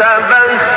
seven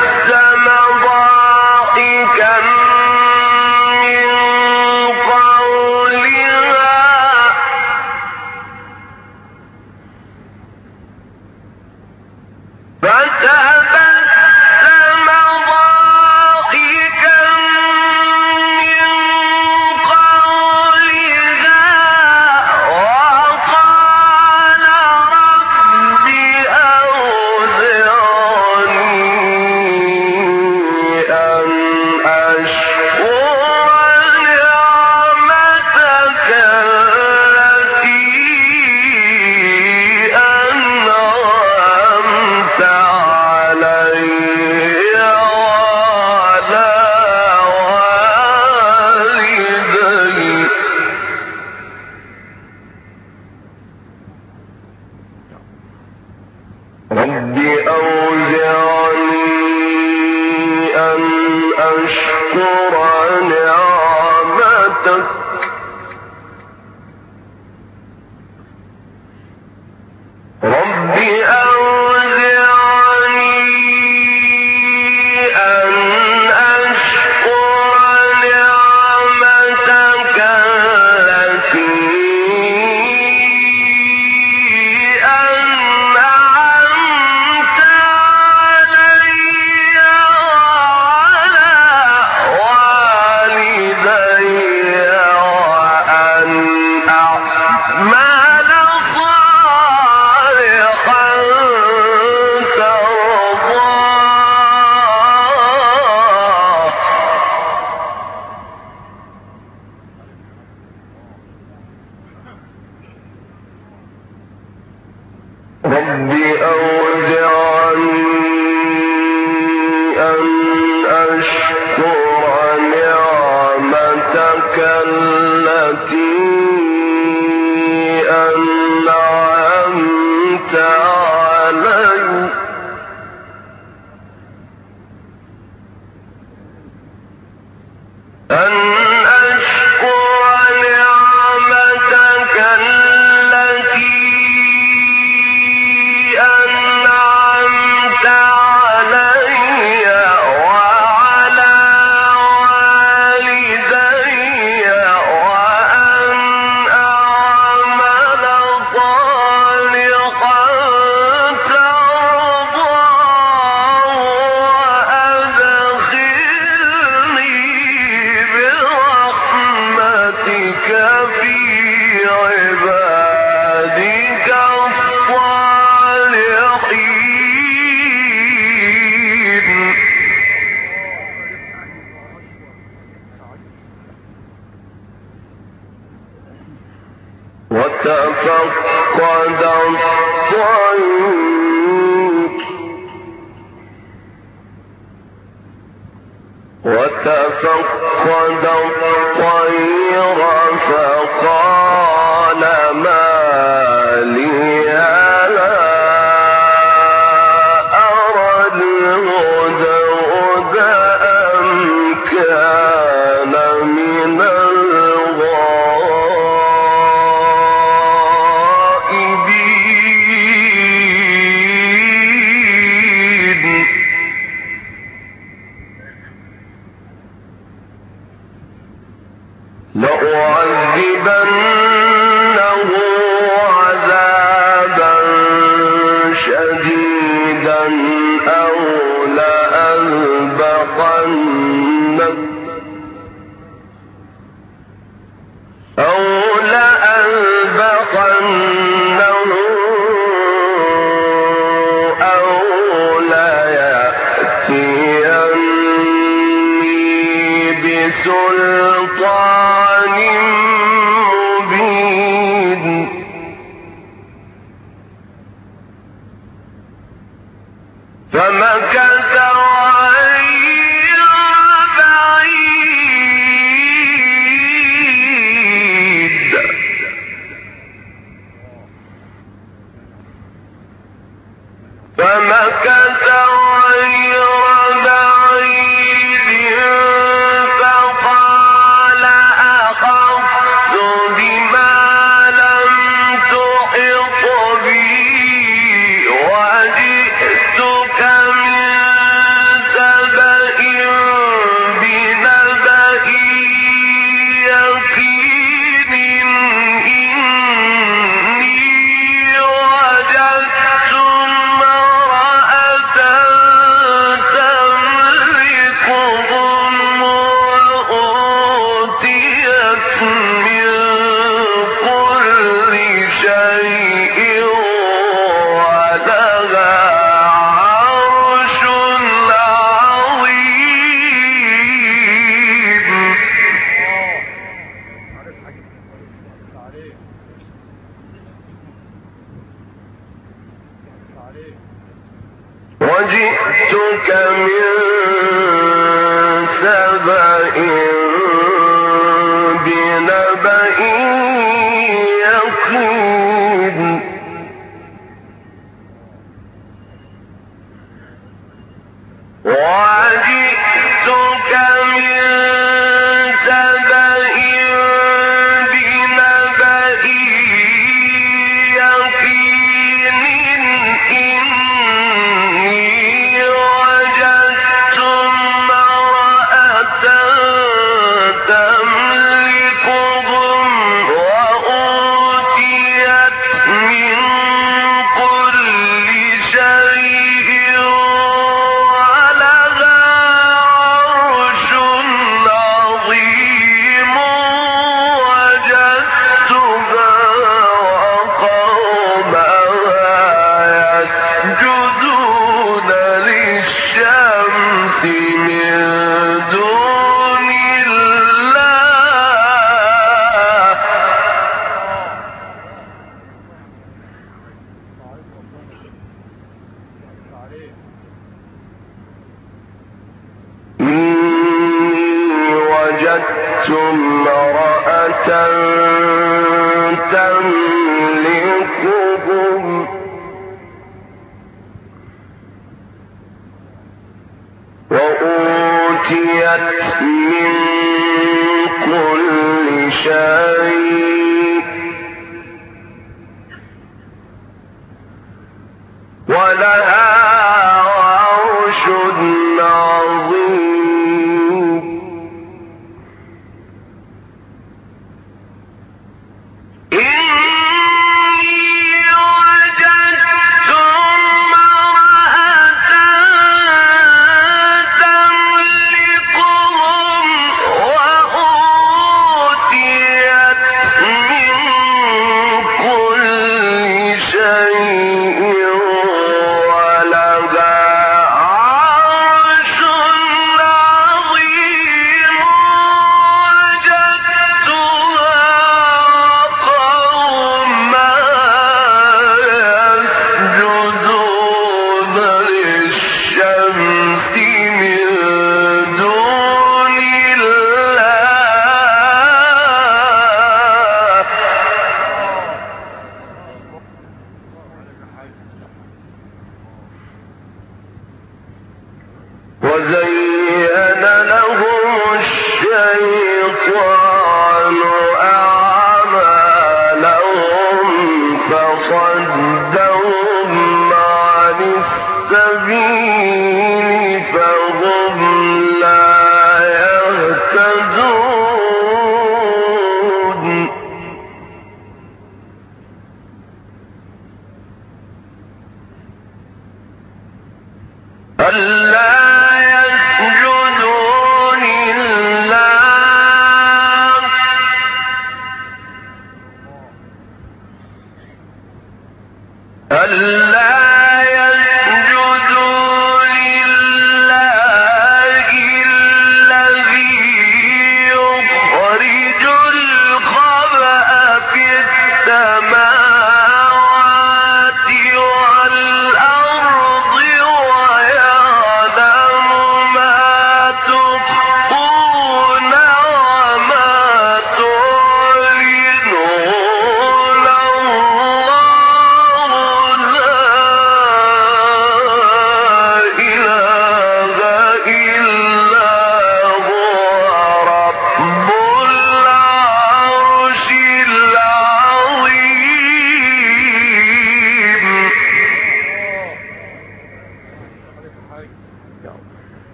من كل شيء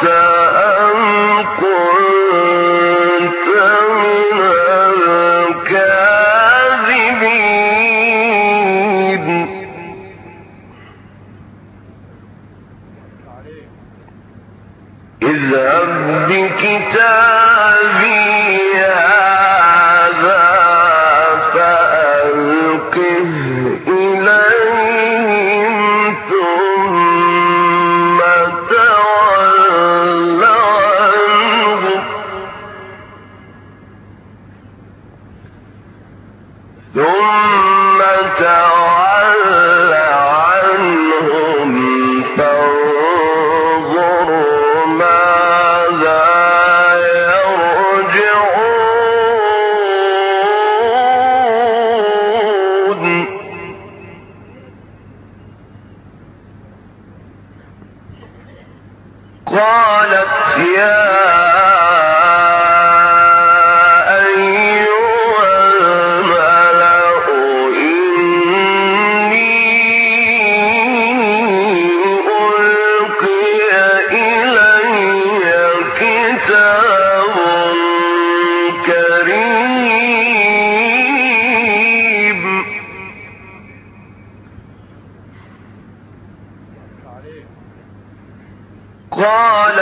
Doctor الرحمن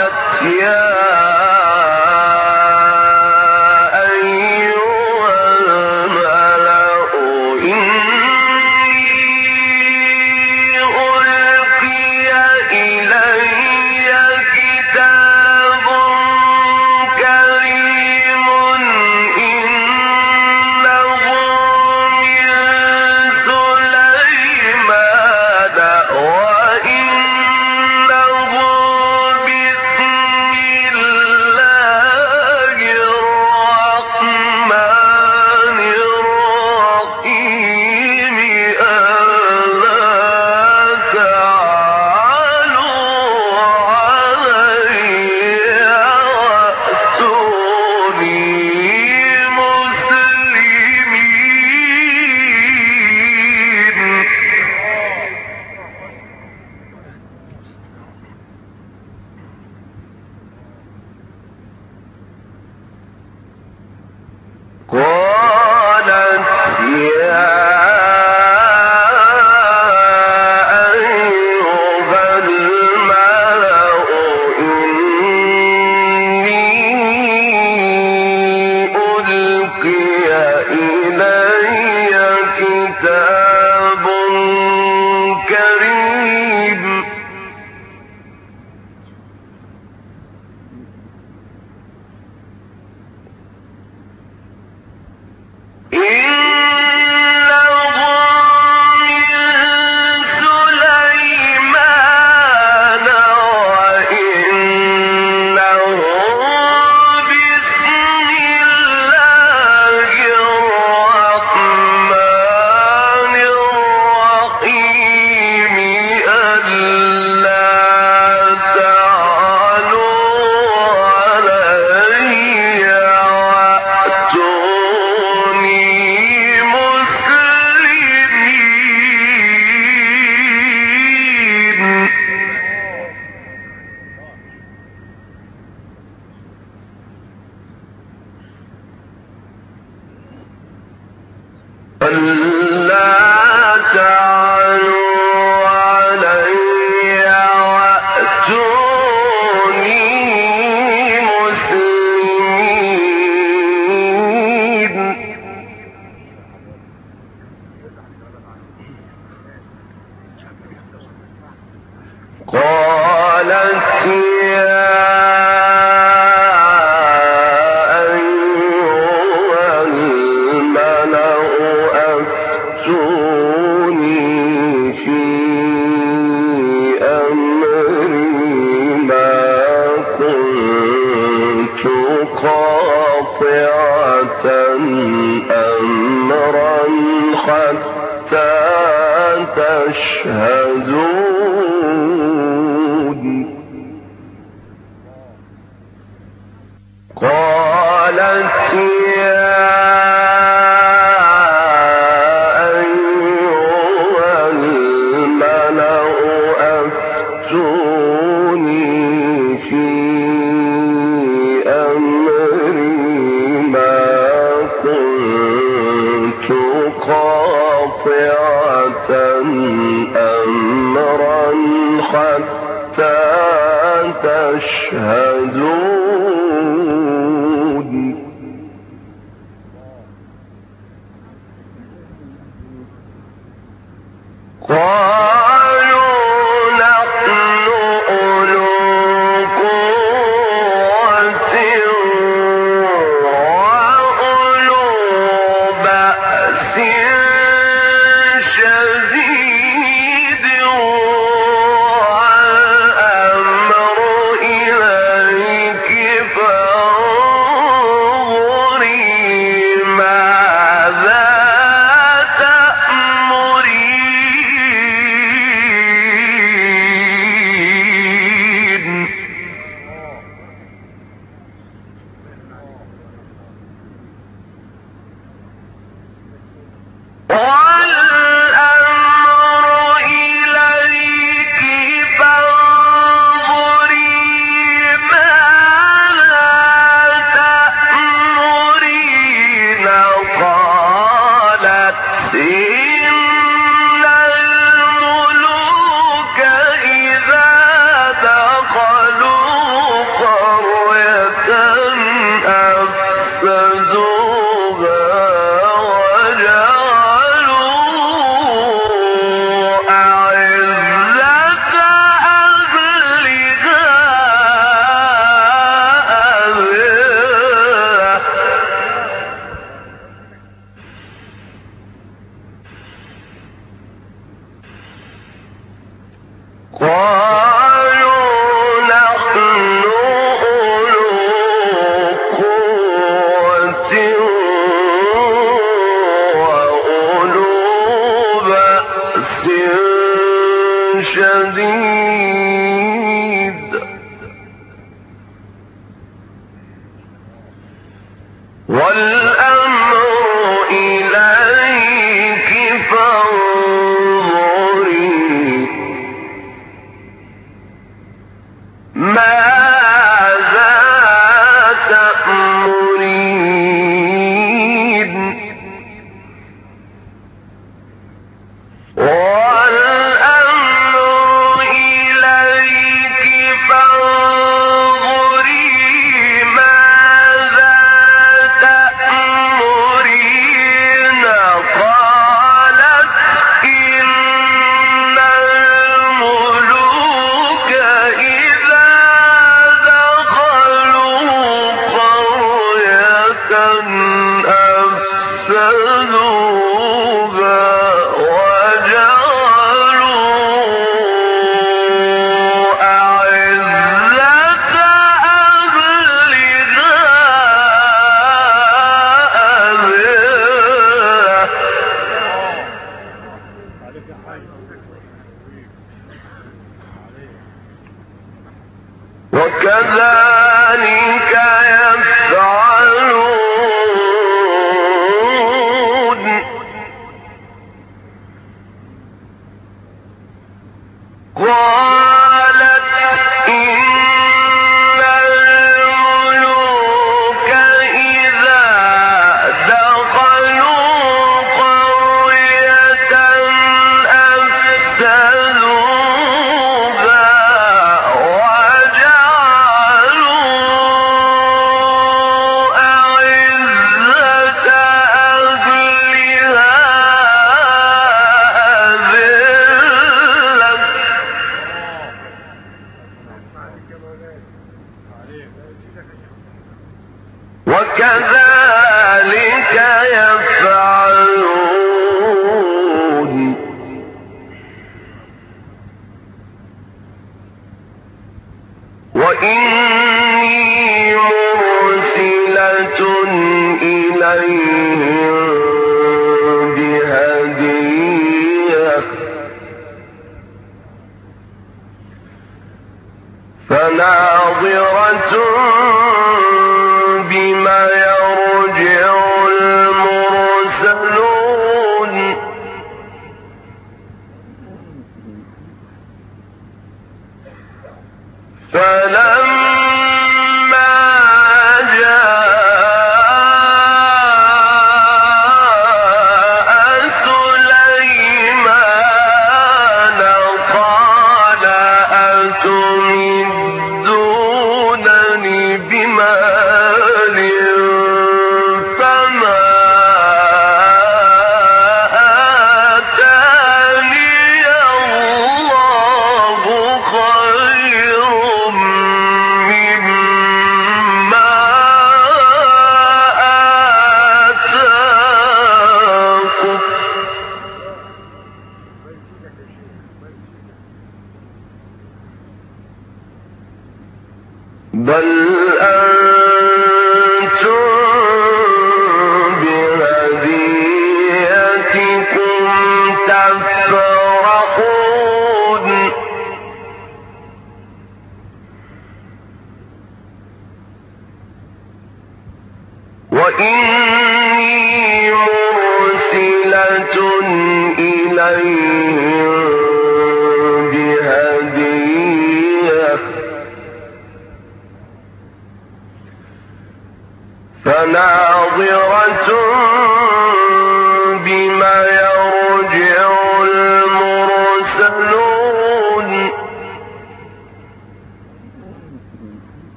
والأمر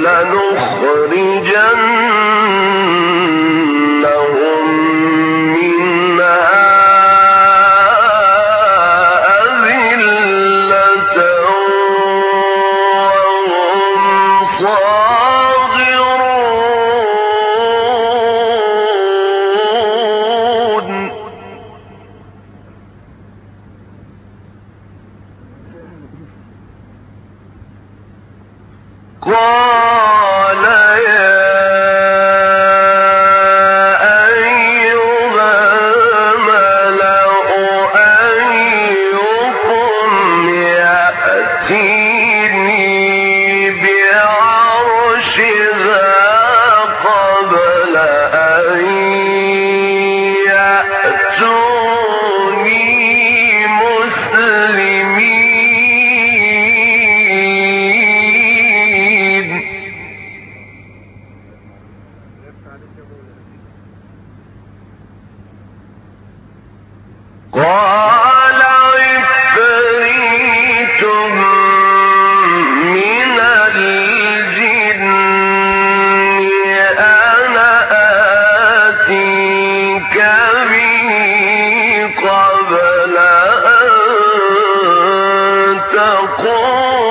ولنخرجنهم القرآن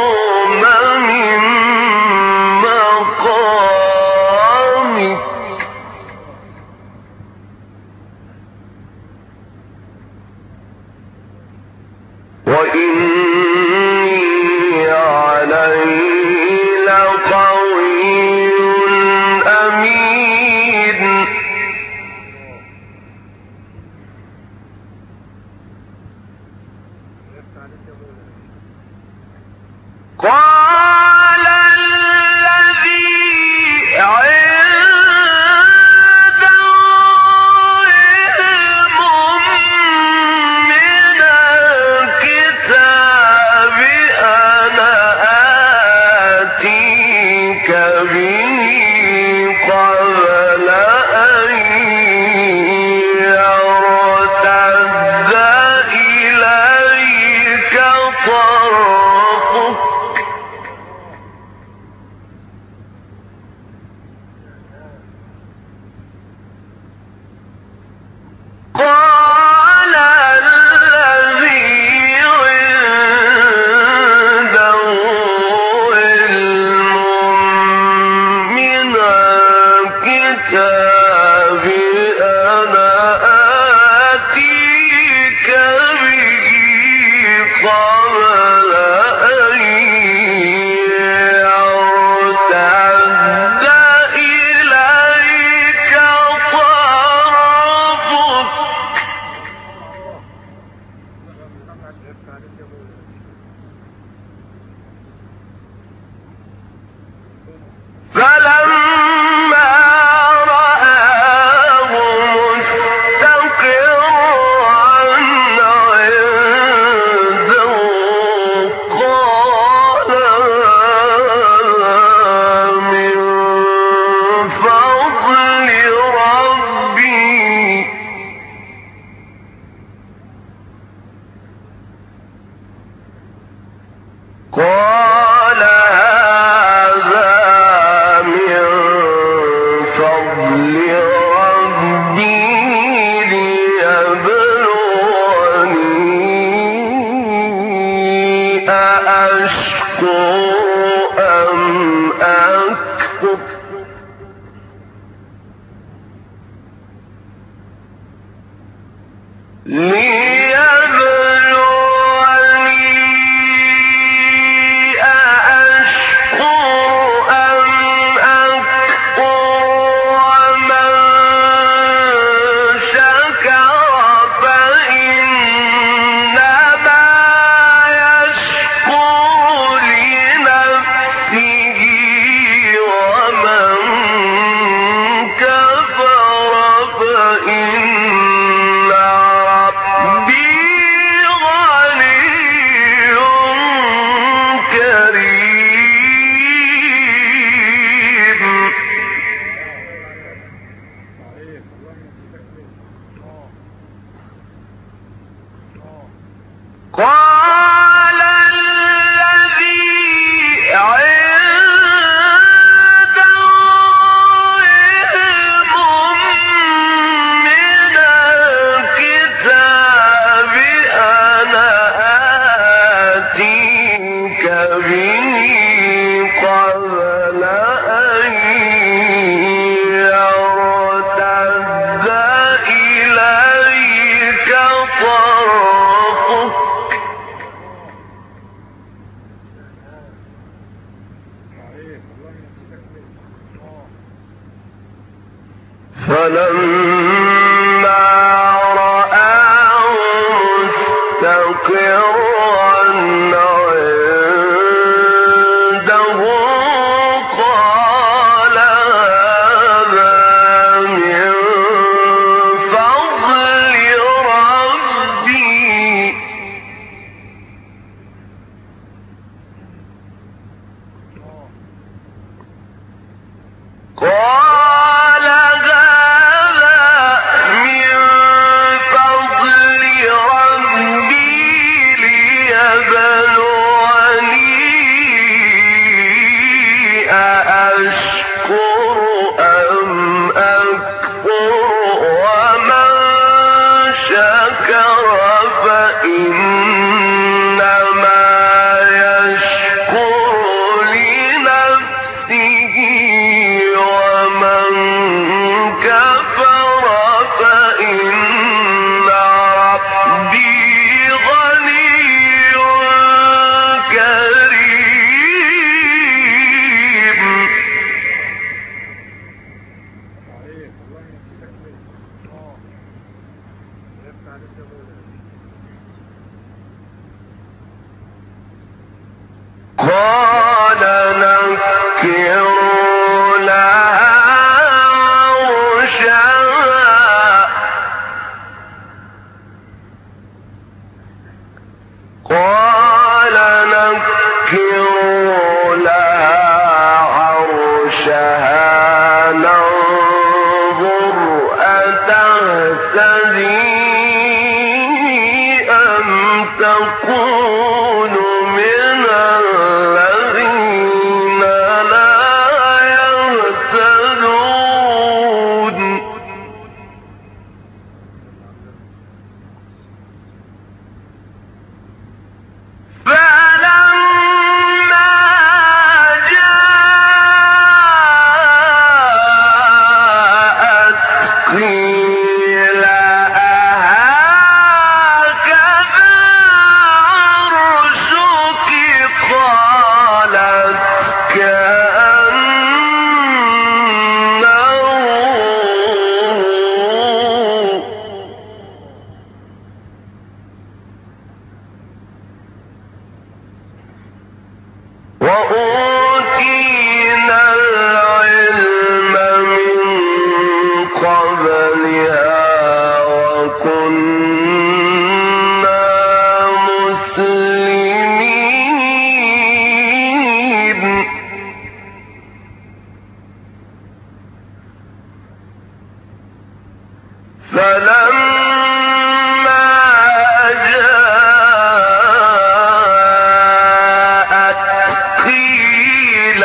القرآن قيل